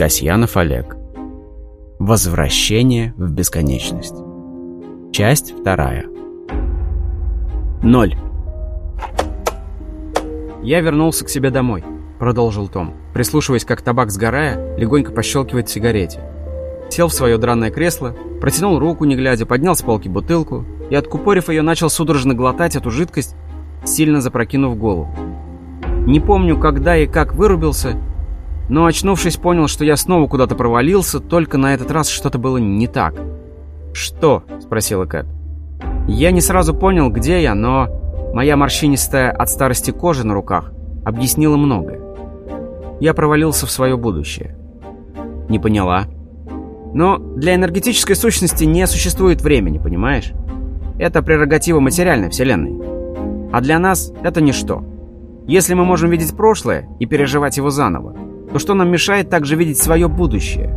Касьянов Олег. Возвращение в бесконечность. Часть вторая. Ноль. «Я вернулся к себе домой», — продолжил Том, прислушиваясь, как табак сгорая, легонько пощелкивает в сигарете. Сел в свое дранное кресло, протянул руку, не глядя, поднял с полки бутылку и, откупорив ее, начал судорожно глотать эту жидкость, сильно запрокинув голову. Не помню, когда и как вырубился, но, очнувшись, понял, что я снова куда-то провалился, только на этот раз что-то было не так. «Что?» — спросила Кэт. Я не сразу понял, где я, но моя морщинистая от старости кожа на руках объяснила многое. Я провалился в свое будущее. Не поняла. Но для энергетической сущности не существует времени, понимаешь? Это прерогатива материальной вселенной. А для нас это ничто. Если мы можем видеть прошлое и переживать его заново, то что нам мешает также видеть свое будущее?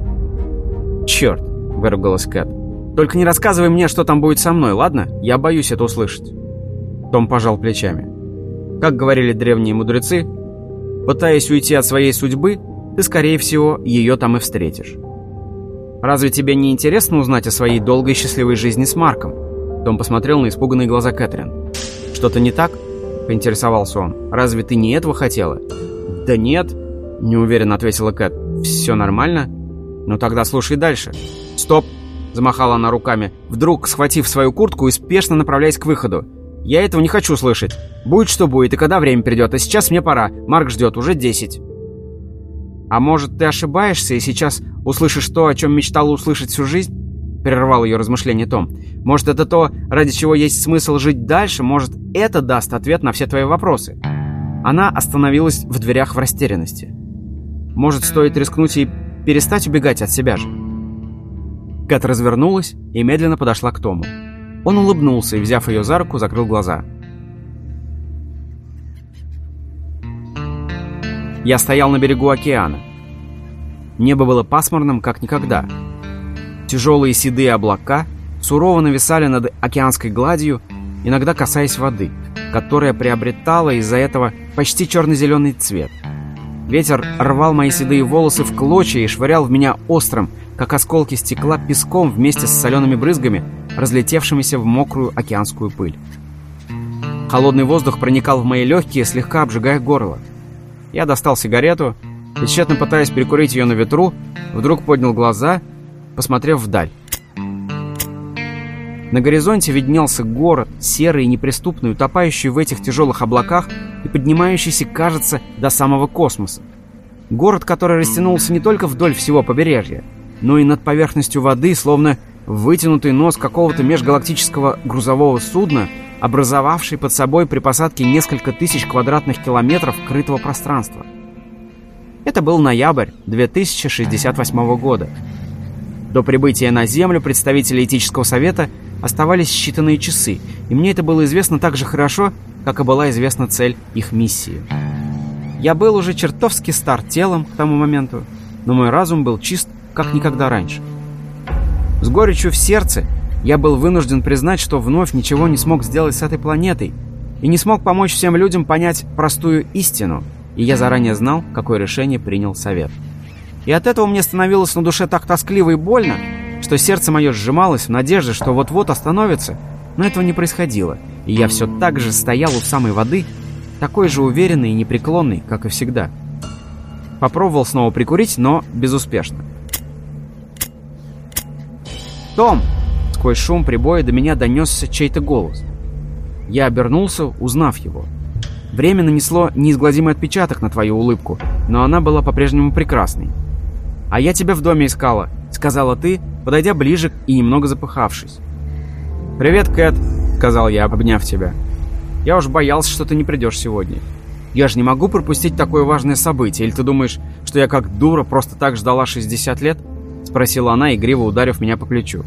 «Черт!» — выругалась Кэт. «Только не рассказывай мне, что там будет со мной, ладно? Я боюсь это услышать». Том пожал плечами. Как говорили древние мудрецы, пытаясь уйти от своей судьбы, ты, скорее всего, ее там и встретишь. «Разве тебе не интересно узнать о своей долгой счастливой жизни с Марком?» Том посмотрел на испуганные глаза Кэтрин. «Что-то не так?» — поинтересовался он. «Разве ты не этого хотела?» «Да нет», неуверенно ответила Кэт. «Все нормально?» «Ну тогда слушай дальше». «Стоп!» — замахала она руками, вдруг схватив свою куртку и спешно направляясь к выходу. «Я этого не хочу слышать. Будет что будет, и когда время придет. А сейчас мне пора. Марк ждет, уже десять». «А может, ты ошибаешься и сейчас услышишь то, о чем мечтала услышать всю жизнь?» Прервал ее размышление Том. «Может, это то, ради чего есть смысл жить дальше? Может, это даст ответ на все твои вопросы?» Она остановилась в дверях в растерянности. Может, стоит рискнуть и перестать убегать от себя же? Кэт развернулась и медленно подошла к Тому. Он улыбнулся и, взяв ее за руку, закрыл глаза. Я стоял на берегу океана. Небо было пасмурным, как никогда. Тяжелые седые облака сурово нависали над океанской гладью, иногда касаясь воды, которая приобретала из-за этого почти черно-зеленый цвет – Ветер рвал мои седые волосы в клочья и швырял в меня острым, как осколки стекла, песком вместе с солеными брызгами, разлетевшимися в мокрую океанскую пыль. Холодный воздух проникал в мои легкие, слегка обжигая горло. Я достал сигарету и, тщетно пытаясь прикурить ее на ветру, вдруг поднял глаза, посмотрев вдаль. На горизонте виднелся город, серый и неприступный, утопающий в этих тяжелых облаках и поднимающийся, кажется, до самого космоса. Город, который растянулся не только вдоль всего побережья, но и над поверхностью воды, словно вытянутый нос какого-то межгалактического грузового судна, образовавший под собой при посадке несколько тысяч квадратных километров крытого пространства. Это был ноябрь 2068 года. До прибытия на Землю представители этического совета – Оставались считанные часы, и мне это было известно так же хорошо, как и была известна цель их миссии. Я был уже чертовски стар телом к тому моменту, но мой разум был чист, как никогда раньше. С горечью в сердце я был вынужден признать, что вновь ничего не смог сделать с этой планетой и не смог помочь всем людям понять простую истину, и я заранее знал, какое решение принял совет. И от этого мне становилось на душе так тоскливо и больно, что сердце мое сжималось в надежде, что вот-вот остановится, но этого не происходило, и я все так же стоял у самой воды, такой же уверенный и непреклонный, как и всегда. Попробовал снова прикурить, но безуспешно. «Том!» Сквозь шум прибоя до меня донесся чей-то голос. Я обернулся, узнав его. Время нанесло неизгладимый отпечаток на твою улыбку, но она была по-прежнему прекрасной. «А я тебя в доме искала», — сказала ты, подойдя ближе и немного запыхавшись. «Привет, Кэт», — сказал я, обняв тебя. «Я уж боялся, что ты не придешь сегодня. Я же не могу пропустить такое важное событие, или ты думаешь, что я как дура просто так ждала 60 лет?» — спросила она, игриво ударив меня по плечу.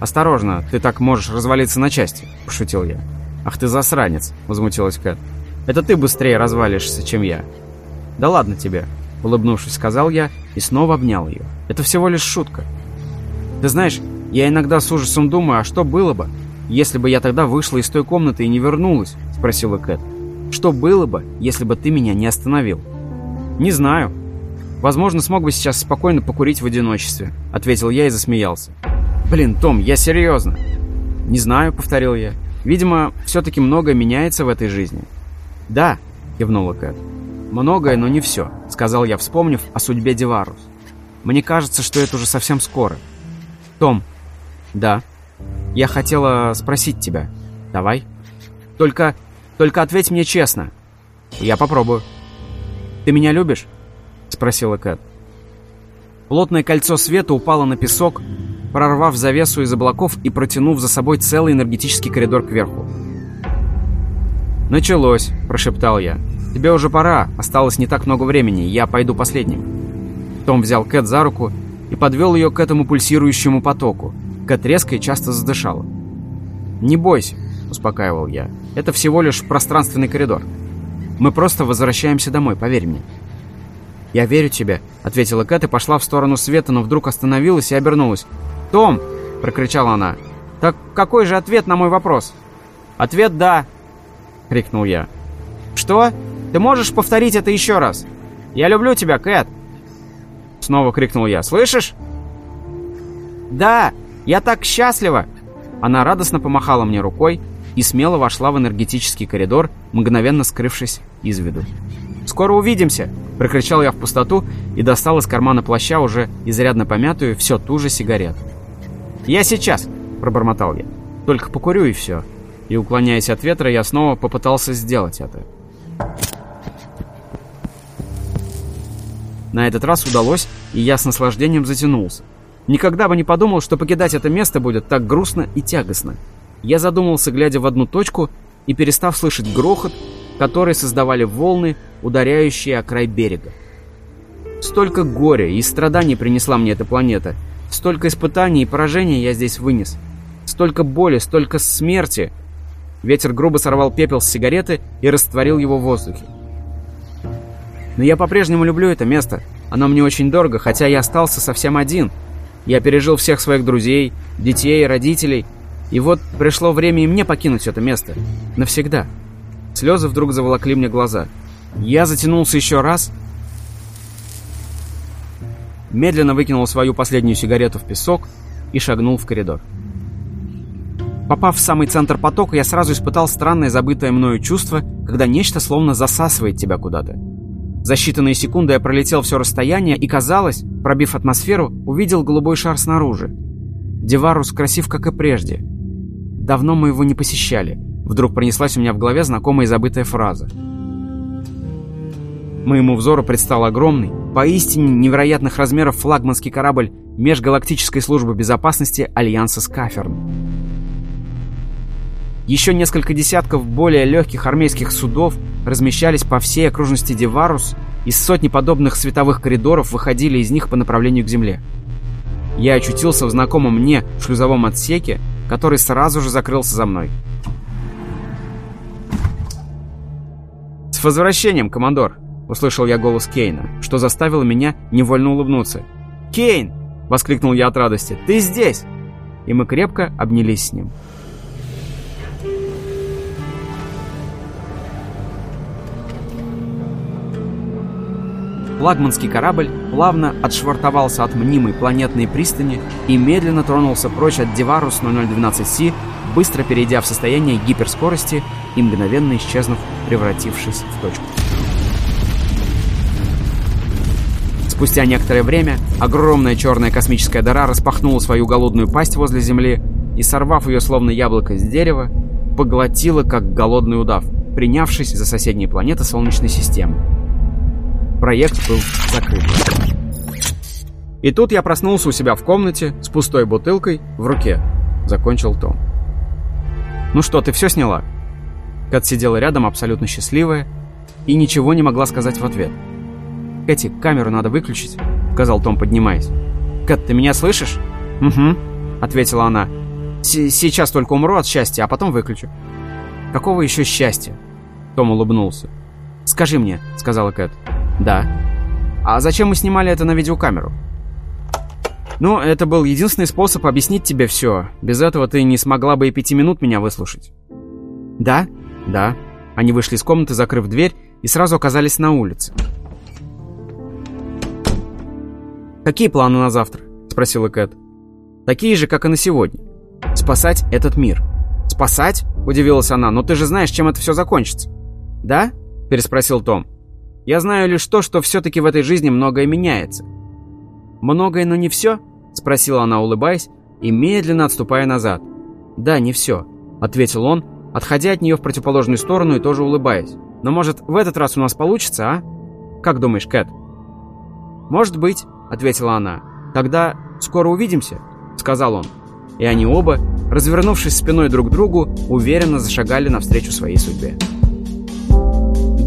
«Осторожно, ты так можешь развалиться на части», — пошутил я. «Ах ты засранец», — возмутилась Кэт. «Это ты быстрее развалишься, чем я». «Да ладно тебе», — улыбнувшись, сказал я и снова обнял ее. «Это всего лишь шутка. Ты знаешь, я иногда с ужасом думаю, а что было бы, если бы я тогда вышла из той комнаты и не вернулась?» — спросила Кэт. «Что было бы, если бы ты меня не остановил?» «Не знаю. Возможно, смог бы сейчас спокойно покурить в одиночестве», — ответил я и засмеялся. «Блин, Том, я серьезно». «Не знаю», — повторил я. «Видимо, все-таки многое меняется в этой жизни». «Да», — кивнула Кэт. «Многое, но не все», — сказал я, вспомнив о судьбе Деварус. «Мне кажется, что это уже совсем скоро». «Том». «Да». «Я хотела спросить тебя». «Давай». «Только... только ответь мне честно». «Я попробую». «Ты меня любишь?» — спросила Кэт. Плотное кольцо света упало на песок, прорвав завесу из облаков и протянув за собой целый энергетический коридор кверху. «Началось», — прошептал я. «Тебе уже пора, осталось не так много времени, я пойду последним». Том взял Кэт за руку и подвел ее к этому пульсирующему потоку. Кэт резко и часто задышала. «Не бойся», — успокаивал я. «Это всего лишь пространственный коридор. Мы просто возвращаемся домой, поверь мне». «Я верю тебе», — ответила Кэт и пошла в сторону света, но вдруг остановилась и обернулась. «Том!» — прокричала она. «Так какой же ответ на мой вопрос?» «Ответ «да», — крикнул я. «Что? Ты можешь повторить это еще раз? Я люблю тебя, Кэт!» Снова крикнул я. «Слышишь?» «Да! Я так счастлива!» Она радостно помахала мне рукой и смело вошла в энергетический коридор, мгновенно скрывшись из виду. «Скоро увидимся!» — прокричал я в пустоту и достал из кармана плаща уже изрядно помятую все ту же сигарету. «Я сейчас!» — пробормотал я. «Только покурю и все». И, уклоняясь от ветра, я снова попытался сделать это. На этот раз удалось, и я с наслаждением затянулся. Никогда бы не подумал, что покидать это место будет так грустно и тягостно. Я задумался, глядя в одну точку, и перестав слышать грохот, который создавали волны, ударяющие о край берега. Столько горя и страданий принесла мне эта планета. Столько испытаний и поражений я здесь вынес. Столько боли, столько смерти. Ветер грубо сорвал пепел с сигареты и растворил его в воздухе. Но я по-прежнему люблю это место. Оно мне очень дорого, хотя я остался совсем один. Я пережил всех своих друзей, детей, родителей. И вот пришло время и мне покинуть это место. Навсегда. Слезы вдруг заволокли мне глаза. Я затянулся еще раз, медленно выкинул свою последнюю сигарету в песок и шагнул в коридор. Попав в самый центр потока, я сразу испытал странное забытое мною чувство, когда нечто словно засасывает тебя куда-то. За считанные секунды я пролетел все расстояние и, казалось, пробив атмосферу, увидел голубой шар снаружи. Деварус красив, как и прежде. Давно мы его не посещали. Вдруг пронеслась у меня в голове знакомая и забытая фраза. Моему взору предстал огромный, поистине невероятных размеров флагманский корабль Межгалактической службы безопасности Альянса Скаферн. Еще несколько десятков более легких армейских судов размещались по всей окружности Деварус, и сотни подобных световых коридоров выходили из них по направлению к Земле. Я очутился в знакомом мне шлюзовом отсеке, который сразу же закрылся за мной. «С возвращением, командор!» — услышал я голос Кейна, что заставило меня невольно улыбнуться. «Кейн!» — воскликнул я от радости. «Ты здесь!» И мы крепко обнялись с ним. Флагманский корабль плавно отшвартовался от мнимой планетной пристани и медленно тронулся прочь от Деварус 0012Си, быстро перейдя в состояние гиперскорости и мгновенно исчезнув, превратившись в точку. Спустя некоторое время огромная черная космическая дыра распахнула свою голодную пасть возле Земли и, сорвав ее словно яблоко с дерева, поглотила, как голодный удав, принявшись за соседние планеты Солнечной системы. Проект был закрыт. И тут я проснулся у себя в комнате с пустой бутылкой в руке. Закончил Том. «Ну что, ты все сняла?» Кэт сидела рядом, абсолютно счастливая, и ничего не могла сказать в ответ. «Кэти, камеру надо выключить», — сказал Том, поднимаясь. «Кэт, ты меня слышишь?» «Угу», — ответила она. «Сейчас только умру от счастья, а потом выключу». «Какого еще счастья?» Том улыбнулся. «Скажи мне», — сказала Кэт. «Да». «А зачем мы снимали это на видеокамеру?» «Ну, это был единственный способ объяснить тебе все. Без этого ты не смогла бы и пяти минут меня выслушать». «Да?» «Да». Они вышли из комнаты, закрыв дверь, и сразу оказались на улице. «Какие планы на завтра?» — спросила Кэт. «Такие же, как и на сегодня. Спасать этот мир». «Спасать?» — удивилась она. «Но ты же знаешь, чем это все закончится». «Да?» — переспросил Том. «Я знаю лишь то, что все-таки в этой жизни многое меняется». «Многое, но не все?» — спросила она, улыбаясь и медленно отступая назад. «Да, не все», — ответил он, отходя от нее в противоположную сторону и тоже улыбаясь. «Но, может, в этот раз у нас получится, а? Как думаешь, Кэт?» «Может быть», — ответила она. «Тогда скоро увидимся», — сказал он. И они оба, развернувшись спиной друг к другу, уверенно зашагали навстречу своей судьбе.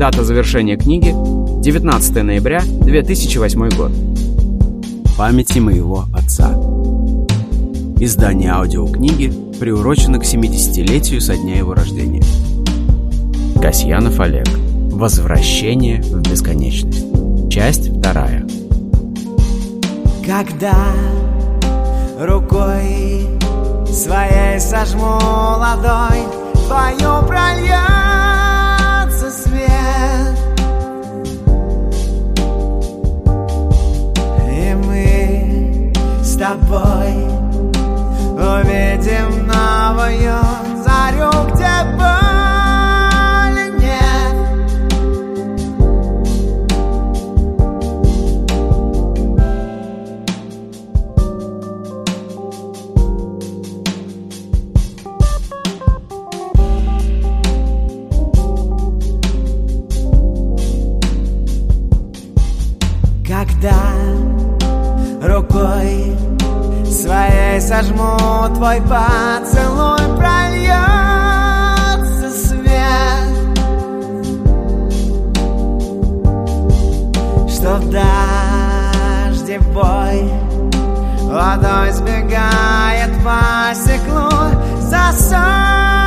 Дата завершения книги – 19 ноября 2008 год. Памяти моего отца. Издание аудиокниги приурочено к 70-летию со дня его рождения. Касьянов Олег. Возвращение в бесконечность. Часть вторая. Когда рукой своей сожму ладонь, твою прольется тобой. Увидим новую зарю, где твой поцелуй прольется свет. Что в дожде бой водой сбегает по стеклу за солнцем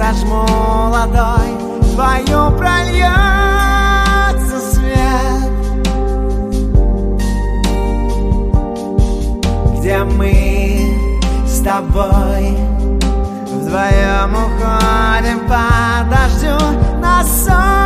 сожму ладонь Твою прольется свет. Где мы с тобой Вдвоем уходим по дождю на сон